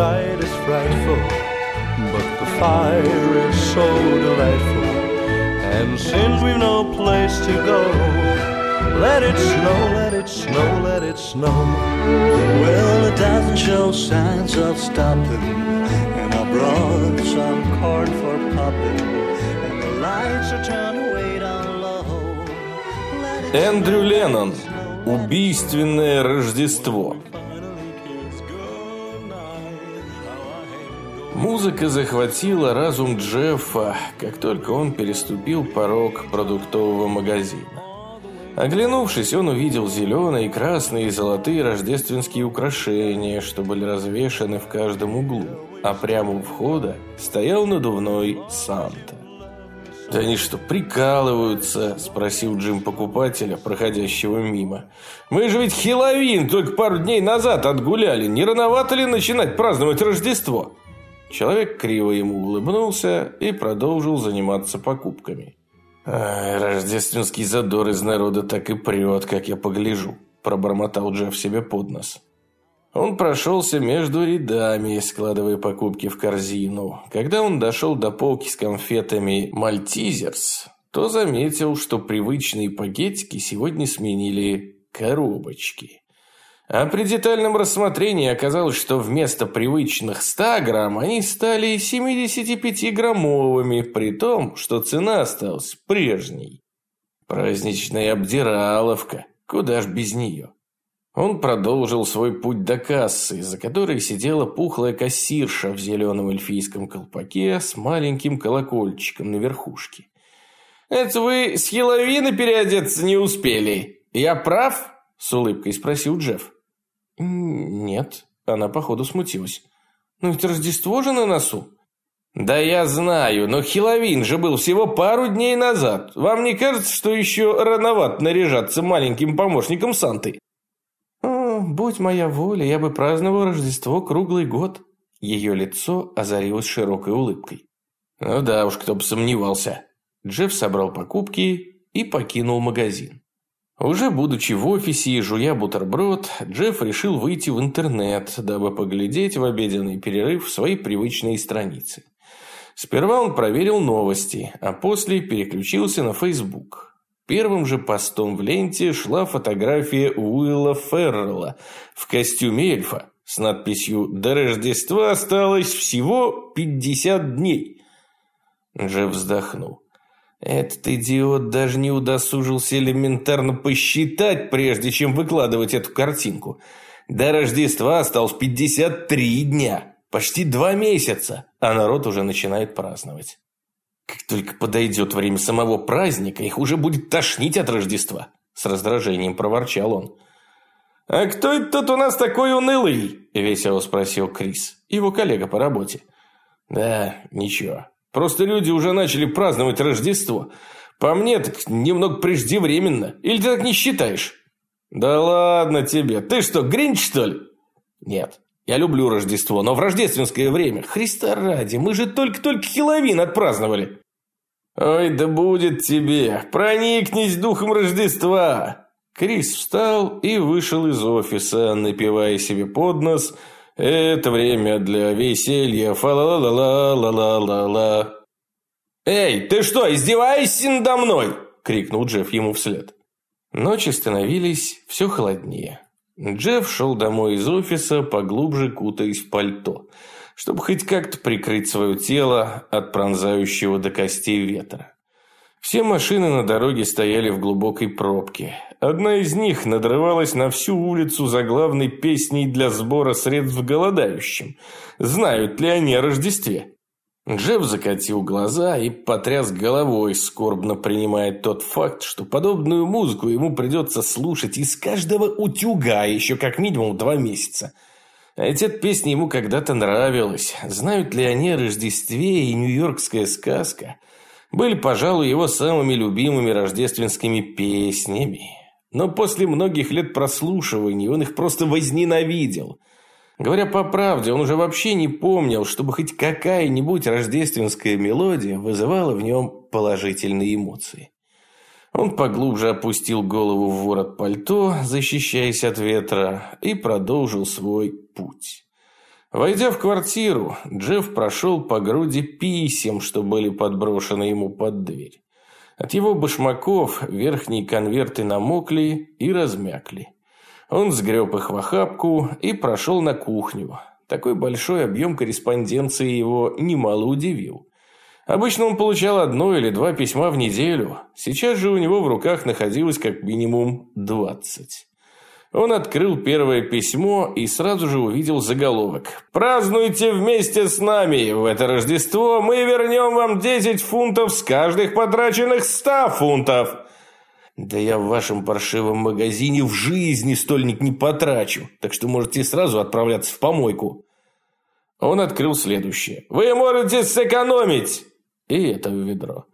weather outside is frightful, but the fire is so delightful. And since we've no place to go, let it snow, let it snow, let it snow. Well, it doesn't show signs of stopping, and I brought some corn for popping, and the lights are turned way down low. Let it Эндрю Леннон. Убийственное Рождество. Музыка захватила разум Джеффа, как только он переступил порог продуктового магазина. Оглянувшись, он увидел зеленые, красные и золотые рождественские украшения, что были развешаны в каждом углу, а прямо у входа стоял надувной Санта. «Да они что, прикалываются?» – спросил Джим покупателя, проходящего мимо. «Мы же ведь Хеловин только пару дней назад отгуляли. Не рановато ли начинать праздновать Рождество?» Человек криво ему улыбнулся и продолжил заниматься покупками. «Ай, рождественский задор из народа так и прет, как я погляжу», – пробормотал Джефф себе под нос. Он прошелся между рядами, складывая покупки в корзину. Когда он дошел до полки с конфетами «Мальтизерс», то заметил, что привычные пакетики сегодня сменили коробочки. А при детальном рассмотрении оказалось, что вместо привычных 100 грамм они стали 75-граммовыми, при том, что цена осталась прежней. Праздничная обдираловка, куда ж без нее. Он продолжил свой путь до кассы, за которой сидела пухлая кассирша в зеленом эльфийском колпаке с маленьким колокольчиком на верхушке. «Это вы с Хеловина переодеться не успели? Я прав?» – с улыбкой спросил Джефф. «Нет», – она походу смутилась. «Ну ведь Рождество же на носу». «Да я знаю, но Хеловин же был всего пару дней назад. Вам не кажется, что еще рановато наряжаться маленьким помощником Санты?» «О, будь моя воля, я бы праздновал Рождество круглый год». Ее лицо озарилось широкой улыбкой. «Ну да уж, кто бы сомневался». Джефф собрал покупки и покинул магазин. Уже будучи в офисе и жуя бутерброд, Джефф решил выйти в интернет, дабы поглядеть в обеденный перерыв свои привычные страницы. Сперва он проверил новости, а после переключился на Facebook. Первым же постом в ленте шла фотография Уилла Феррелла в костюме эльфа с надписью «До Рождества осталось всего 50 дней». Джефф вздохнул. Этот идиот даже не удосужился элементарно посчитать, прежде чем выкладывать эту картинку. До Рождества осталось 53 дня, почти два месяца, а народ уже начинает праздновать. Как только подойдет время самого праздника, их уже будет тошнить от Рождества. С раздражением проворчал он. «А кто это тут у нас такой унылый?» – весело спросил Крис, его коллега по работе. «Да, ничего, Просто люди уже начали праздновать Рождество. По мне, так немного преждевременно. Или ты так не считаешь? Да ладно тебе. Ты что, гринч, что ли? Нет. Я люблю Рождество, но в рождественское время. Христа ради, мы же только-только Хеловин отпраздновали. Ой, да будет тебе. Проникнись духом Рождества. Крис встал и вышел из офиса, напивая себе под нос – это время для веселья. Фа-ла-ла-ла-ла-ла-ла-ла. «Эй, ты что, издеваешься надо мной?» – крикнул Джефф ему вслед. Ночи становились все холоднее. Джефф шел домой из офиса, поглубже кутаясь в пальто, чтобы хоть как-то прикрыть свое тело от пронзающего до костей ветра. Все машины на дороге стояли в глубокой пробке. Одна из них надрывалась на всю улицу за главной песней для сбора средств голодающим. Знают ли они о Рождестве? Джефф закатил глаза и потряс головой, скорбно принимая тот факт, что подобную музыку ему придется слушать из каждого утюга еще как минимум два месяца. А ведь эта песня ему когда-то нравилась. Знают ли они о Рождестве и нью-йоркская сказка – были, пожалуй, его самыми любимыми рождественскими песнями. Но после многих лет прослушиваний он их просто возненавидел. Говоря по правде, он уже вообще не помнил, чтобы хоть какая-нибудь рождественская мелодия вызывала в нем положительные эмоции. Он поглубже опустил голову в ворот пальто, защищаясь от ветра, и продолжил свой путь. Войдя в квартиру, Джефф прошел по груди писем, что были подброшены ему под дверь. От его башмаков верхние конверты намокли и размякли. Он сгреб их в охапку и прошел на кухню. Такой большой объем корреспонденции его немало удивил. Обычно он получал одно или два письма в неделю. Сейчас же у него в руках находилось как минимум двадцать. Он открыл первое письмо и сразу же увидел заголовок. «Празднуйте вместе с нами! В это Рождество мы вернем вам 10 фунтов с каждых потраченных 100 фунтов!» «Да я в вашем паршивом магазине в жизни стольник не потрачу, так что можете сразу отправляться в помойку». Он открыл следующее. «Вы можете сэкономить!» И это в ведро.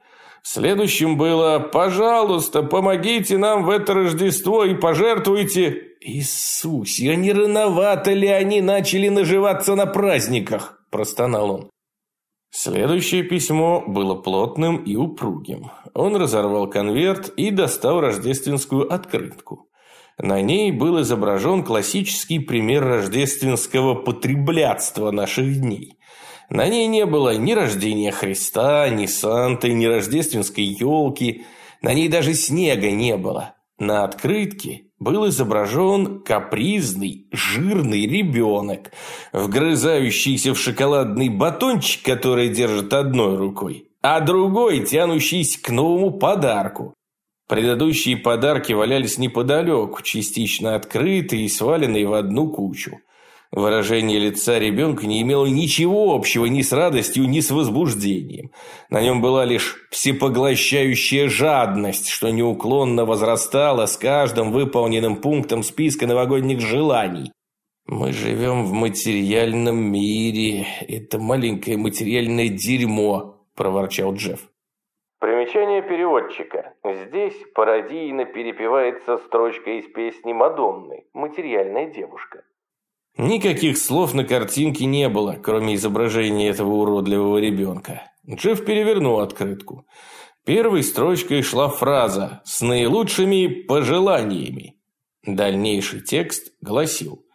Следующим было «Пожалуйста, помогите нам в это Рождество и пожертвуйте...» «Иисус, а не рановато ли они начали наживаться на праздниках?» – простонал он. Следующее письмо было плотным и упругим. Он разорвал конверт и достал рождественскую открытку. На ней был изображен классический пример рождественского потреблятства наших дней. На ней не было ни рождения Христа, ни Санты, ни рождественской елки. На ней даже снега не было. На открытке был изображен капризный, жирный ребенок, вгрызающийся в шоколадный батончик, который держит одной рукой, а другой тянущийся к новому подарку. Предыдущие подарки валялись неподалеку, частично открытые и сваленные в одну кучу. Выражение лица ребенка не имело ничего общего ни с радостью, ни с возбуждением. На нем была лишь всепоглощающая жадность, что неуклонно возрастала с каждым выполненным пунктом списка новогодних желаний. «Мы живем в материальном мире. Это маленькое материальное дерьмо», – проворчал Джефф. Примечание переводчика. Здесь пародийно перепевается строчка из песни Мадонны «Материальная девушка». Никаких слов на картинке не было, кроме изображения этого уродливого ребенка. Джефф перевернул открытку. Первой строчкой шла фраза «с наилучшими пожеланиями». Дальнейший текст гласил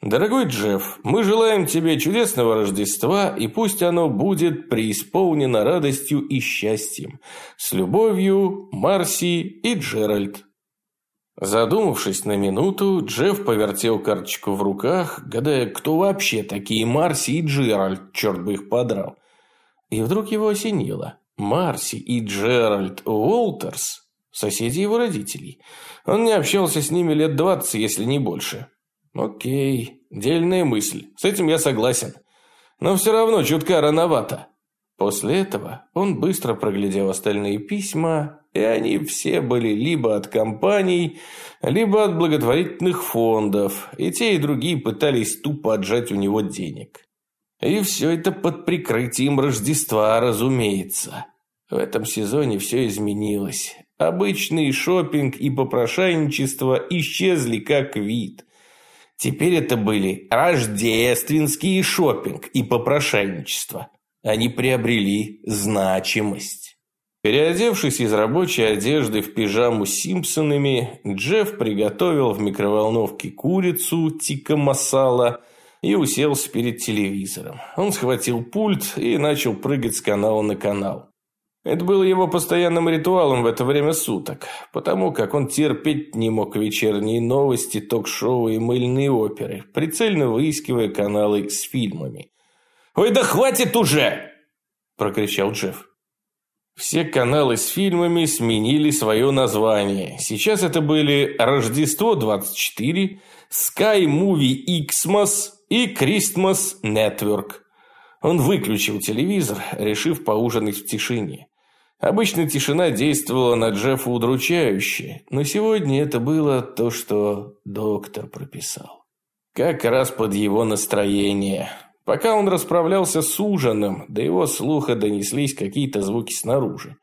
«Дорогой Джефф, мы желаем тебе чудесного Рождества, и пусть оно будет преисполнено радостью и счастьем. С любовью, Марси и Джеральд». Задумавшись на минуту, Джефф повертел карточку в руках, гадая, кто вообще такие Марси и Джеральд, черт бы их подрал. И вдруг его осенило. Марси и Джеральд Уолтерс – соседи его родителей. Он не общался с ними лет двадцать, если не больше. Окей, дельная мысль, с этим я согласен. Но все равно чутка рановато. После этого он быстро проглядел остальные письма, и они все были либо от компаний, либо от благотворительных фондов, и те и другие пытались тупо отжать у него денег. И все это под прикрытием Рождества, разумеется. В этом сезоне все изменилось. Обычный шопинг и попрошайничество исчезли как вид. Теперь это были рождественские шопинг и попрошайничество они приобрели значимость. Переодевшись из рабочей одежды в пижаму с Симпсонами, Джефф приготовил в микроволновке курицу тика масала и уселся перед телевизором. Он схватил пульт и начал прыгать с канала на канал. Это было его постоянным ритуалом в это время суток, потому как он терпеть не мог вечерние новости, ток-шоу и мыльные оперы, прицельно выискивая каналы с фильмами. «Ой, да хватит уже!» – прокричал Джефф. Все каналы с фильмами сменили свое название. Сейчас это были «Рождество-24», «Sky Movie Xmas» и «Christmas Network». Он выключил телевизор, решив поужинать в тишине. Обычно тишина действовала на Джеффа удручающе, но сегодня это было то, что доктор прописал. Как раз под его настроение. Пока он расправлялся с ужином, до его слуха донеслись какие-то звуки снаружи.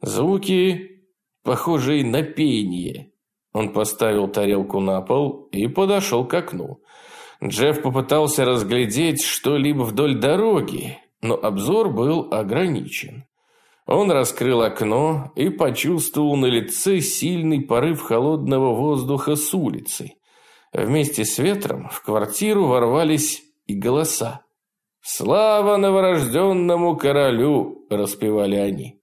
Звуки, похожие на пение. Он поставил тарелку на пол и подошел к окну. Джефф попытался разглядеть что-либо вдоль дороги, но обзор был ограничен. Он раскрыл окно и почувствовал на лице сильный порыв холодного воздуха с улицы. Вместе с ветром в квартиру ворвались и голоса. «Слава новорожденному королю!» – распевали они.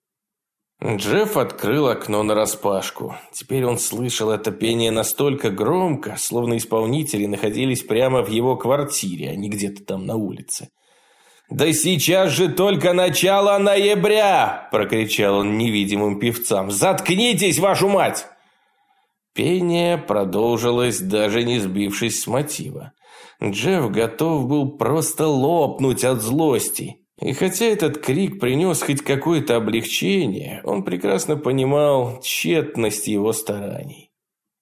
Джефф открыл окно нараспашку. Теперь он слышал это пение настолько громко, словно исполнители находились прямо в его квартире, а не где-то там на улице. «Да сейчас же только начало ноября!» – прокричал он невидимым певцам. «Заткнитесь, вашу мать!» Пение продолжилось, даже не сбившись с мотива. Джефф готов был просто лопнуть от злости. И хотя этот крик принес хоть какое-то облегчение, он прекрасно понимал тщетность его стараний.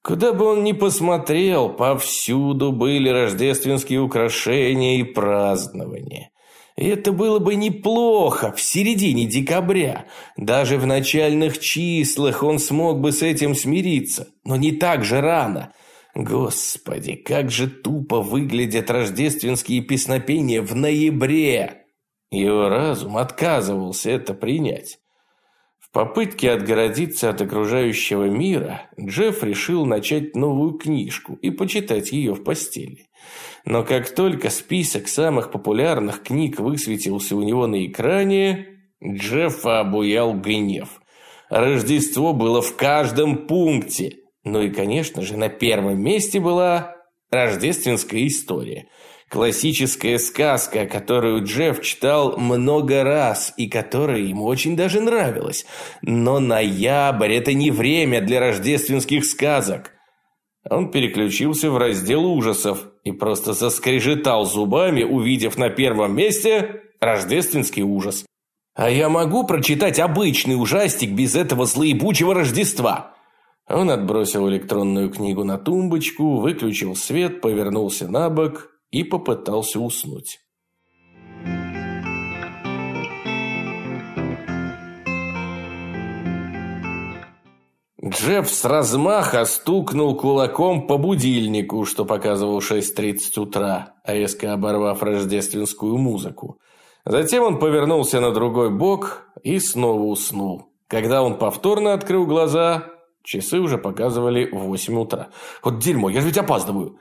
Куда бы он ни посмотрел, повсюду были рождественские украшения и празднования. И это было бы неплохо в середине декабря. Даже в начальных числах он смог бы с этим смириться. Но не так же рано. Господи, как же тупо выглядят рождественские песнопения в ноябре. Его разум отказывался это принять. В попытке отгородиться от окружающего мира, Джефф решил начать новую книжку и почитать ее в постели. Но как только список самых популярных книг высветился у него на экране, Джеффа обуял гнев. Рождество было в каждом пункте. Ну и, конечно же, на первом месте была рождественская история – Классическая сказка, которую Джефф читал много раз и которая ему очень даже нравилась. Но ноябрь – это не время для рождественских сказок. Он переключился в раздел ужасов и просто заскрежетал зубами, увидев на первом месте рождественский ужас. «А я могу прочитать обычный ужастик без этого злоебучего Рождества?» Он отбросил электронную книгу на тумбочку, выключил свет, повернулся на бок и попытался уснуть. Джефф с размаха стукнул кулаком по будильнику, что показывал 6.30 утра, резко оборвав рождественскую музыку. Затем он повернулся на другой бок и снова уснул. Когда он повторно открыл глаза, часы уже показывали 8 утра. «Вот дерьмо, я же ведь опаздываю!»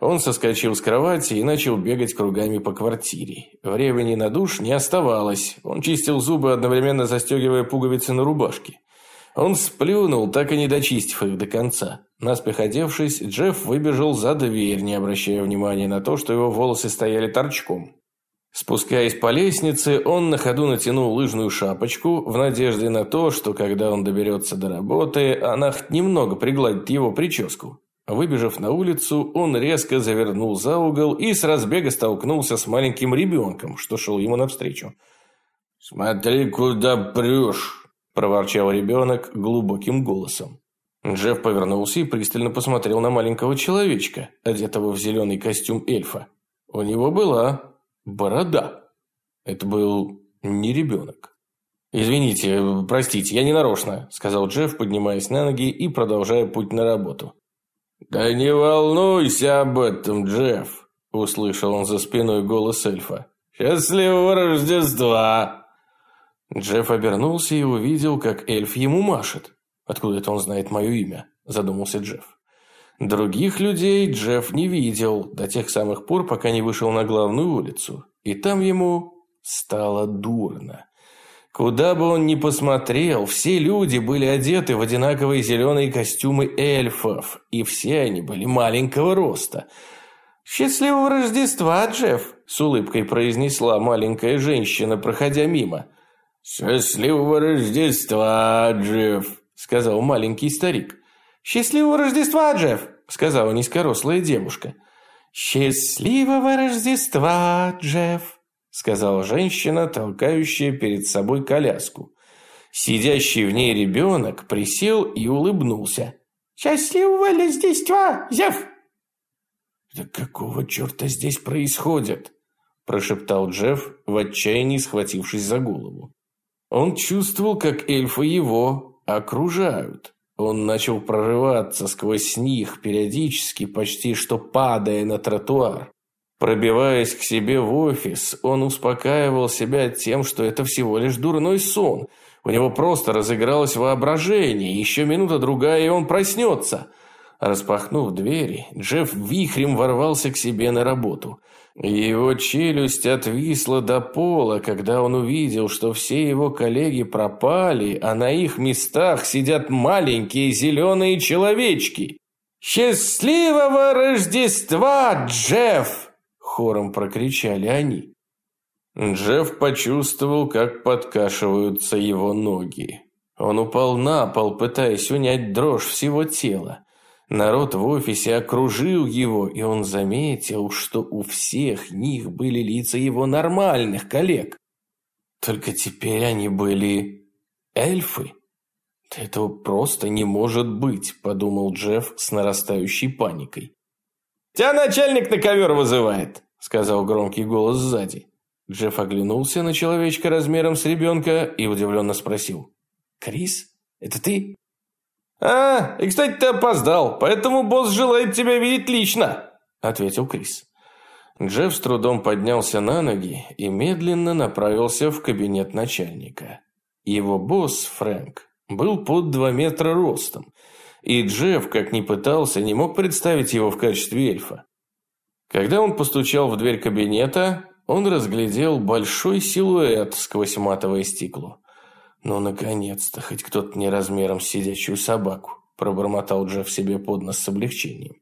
Он соскочил с кровати и начал бегать кругами по квартире. Времени на душ не оставалось. Он чистил зубы, одновременно застегивая пуговицы на рубашке. Он сплюнул, так и не дочистив их до конца. Наспех одевшись, Джефф выбежал за дверь, не обращая внимания на то, что его волосы стояли торчком. Спускаясь по лестнице, он на ходу натянул лыжную шапочку в надежде на то, что когда он доберется до работы, она хоть немного пригладит его прическу. Выбежав на улицу, он резко завернул за угол и с разбега столкнулся с маленьким ребенком, что шел ему навстречу. «Смотри, куда прешь!» – проворчал ребенок глубоким голосом. Джефф повернулся и пристально посмотрел на маленького человечка, одетого в зеленый костюм эльфа. У него была борода. Это был не ребенок. «Извините, простите, я не нарочно», – сказал Джефф, поднимаясь на ноги и продолжая путь на работу. «Да не волнуйся об этом, Джефф!» – услышал он за спиной голос эльфа. «Счастливого Рождества!» Джефф обернулся и увидел, как эльф ему машет. «Откуда это он знает мое имя?» – задумался Джефф. Других людей Джефф не видел до тех самых пор, пока не вышел на главную улицу. И там ему стало дурно. Куда бы он ни посмотрел, все люди были одеты в одинаковые зеленые костюмы эльфов, и все они были маленького роста. «Счастливого Рождества, Джефф!» – с улыбкой произнесла маленькая женщина, проходя мимо. «Счастливого Рождества, Джефф!» – сказал маленький старик. «Счастливого Рождества, Джефф!» – сказала низкорослая девушка. «Счастливого Рождества, Джефф!» сказала женщина, толкающая перед собой коляску. Сидящий в ней ребенок присел и улыбнулся. «Счастливого Рождества, Зев!» «Да какого черта здесь происходит?» прошептал Джефф, в отчаянии схватившись за голову. Он чувствовал, как эльфы его окружают. Он начал прорываться сквозь них, периодически, почти что падая на тротуар. Пробиваясь к себе в офис, он успокаивал себя тем, что это всего лишь дурной сон. У него просто разыгралось воображение, еще минута-другая, и он проснется. Распахнув двери, Джефф вихрем ворвался к себе на работу. Его челюсть отвисла до пола, когда он увидел, что все его коллеги пропали, а на их местах сидят маленькие зеленые человечки. «Счастливого Рождества, Джефф!» – хором прокричали они. Джефф почувствовал, как подкашиваются его ноги. Он упал на пол, пытаясь унять дрожь всего тела. Народ в офисе окружил его, и он заметил, что у всех них были лица его нормальных коллег. Только теперь они были эльфы. «Этого просто не может быть», – подумал Джефф с нарастающей паникой. «Тебя начальник на ковер вызывает», – сказал громкий голос сзади. Джефф оглянулся на человечка размером с ребенка и удивленно спросил. «Крис, это ты?» «А, и, кстати, ты опоздал, поэтому босс желает тебя видеть лично», – ответил Крис. Джефф с трудом поднялся на ноги и медленно направился в кабинет начальника. Его босс, Фрэнк, был под два метра ростом, и Джефф, как ни пытался, не мог представить его в качестве эльфа. Когда он постучал в дверь кабинета, он разглядел большой силуэт сквозь матовое стекло. «Ну, наконец-то, хоть кто-то не размером с сидячую собаку», пробормотал Джефф себе под нос с облегчением.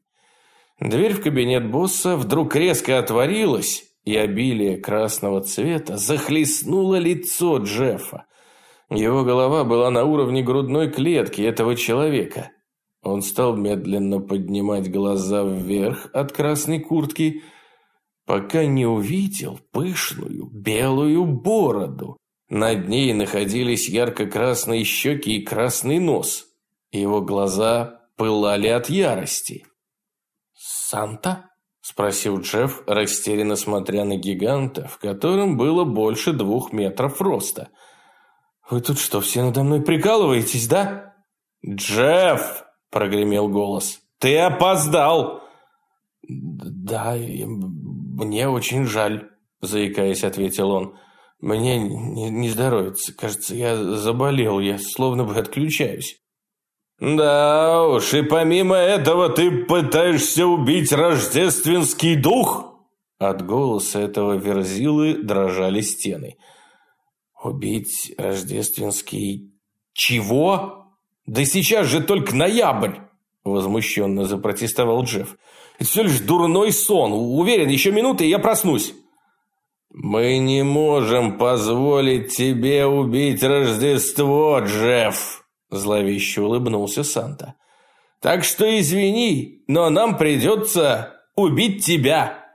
Дверь в кабинет босса вдруг резко отворилась, и обилие красного цвета захлестнуло лицо Джеффа. Его голова была на уровне грудной клетки этого человека. Он стал медленно поднимать глаза вверх от красной куртки, пока не увидел пышную белую бороду, над ней находились ярко-красные щеки и красный нос. Его глаза пылали от ярости. «Санта?» – спросил Джефф, растерянно смотря на гиганта, в котором было больше двух метров роста. «Вы тут что, все надо мной прикалываетесь, да?» «Джефф!» – прогремел голос. «Ты опоздал!» «Да, мне очень жаль», – заикаясь, ответил он. Мне не, не здоровится. Кажется, я заболел. Я словно бы отключаюсь. Да уж, и помимо этого ты пытаешься убить рождественский дух? От голоса этого верзилы дрожали стены. Убить рождественский... Чего? Да сейчас же только ноябрь! Возмущенно запротестовал Джефф. Это все лишь дурной сон. Уверен, еще минуты, и я проснусь. «Мы не можем позволить тебе убить Рождество, Джефф!» Зловеще улыбнулся Санта. «Так что извини, но нам придется убить тебя!»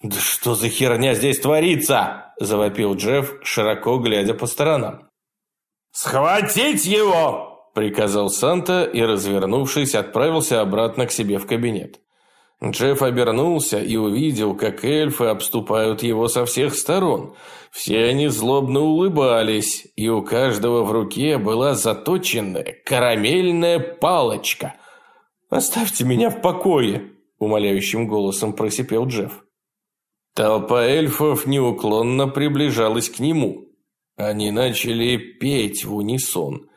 «Да что за херня здесь творится?» Завопил Джефф, широко глядя по сторонам. «Схватить его!» Приказал Санта и, развернувшись, отправился обратно к себе в кабинет. Джефф обернулся и увидел, как эльфы обступают его со всех сторон. Все они злобно улыбались, и у каждого в руке была заточенная карамельная палочка. «Оставьте меня в покое!» – умоляющим голосом просипел Джефф. Толпа эльфов неуклонно приближалась к нему. Они начали петь в унисон –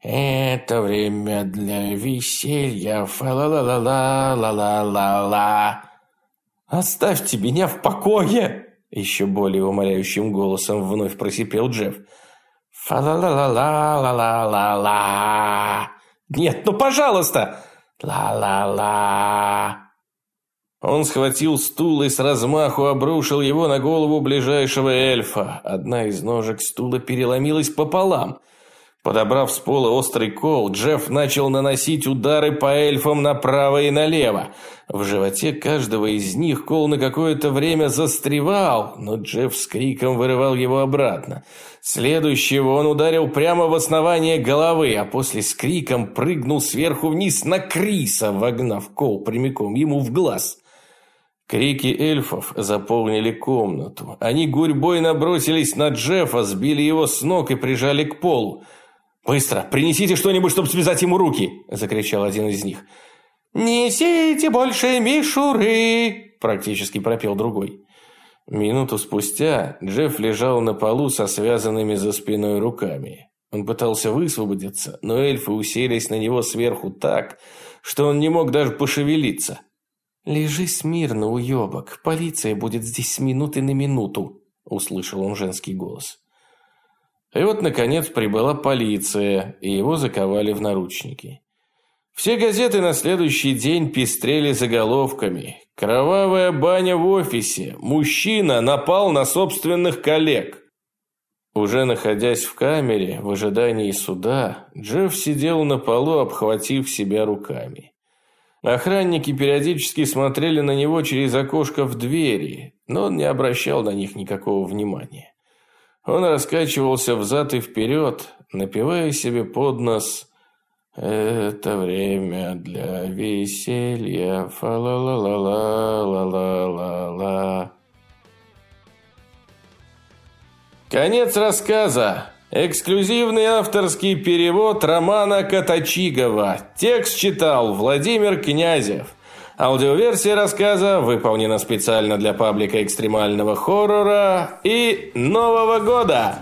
это время для веселья, фа-ла-ла-ла-ла-ла-ла-ла. Оставьте меня в покое, еще более умоляющим голосом вновь просипел Джефф. Фа-ла-ла-ла-ла-ла-ла-ла. Нет, ну пожалуйста. Ла-ла-ла. Он схватил стул и с размаху обрушил его на голову ближайшего эльфа. Одна из ножек стула переломилась пополам. Подобрав с пола острый кол, Джефф начал наносить удары по эльфам направо и налево. В животе каждого из них кол на какое-то время застревал, но Джефф с криком вырывал его обратно. Следующего он ударил прямо в основание головы, а после с криком прыгнул сверху вниз на Криса, вогнав кол прямиком ему в глаз. Крики эльфов заполнили комнату. Они гурьбой набросились на Джеффа, сбили его с ног и прижали к полу. «Быстро! Принесите что-нибудь, чтобы связать ему руки!» – закричал один из них. «Несите больше мишуры!» – практически пропел другой. Минуту спустя Джефф лежал на полу со связанными за спиной руками. Он пытался высвободиться, но эльфы уселись на него сверху так, что он не мог даже пошевелиться. «Лежи смирно, уебок, полиция будет здесь с минуты на минуту», услышал он женский голос. И вот, наконец, прибыла полиция, и его заковали в наручники. Все газеты на следующий день пестрели заголовками. «Кровавая баня в офисе. Мужчина напал на собственных коллег». Уже находясь в камере, в ожидании суда, Джефф сидел на полу, обхватив себя руками. Охранники периодически смотрели на него через окошко в двери, но он не обращал на них никакого внимания. Он раскачивался взад и вперед, напивая себе под нос «Это время для веселья, фа-ла-ла-ла-ла-ла-ла-ла». Конец рассказа. Эксклюзивный авторский перевод романа Катачигова. Текст читал Владимир Князев. Аудиоверсия рассказа выполнена специально для паблика экстремального хоррора и Нового года.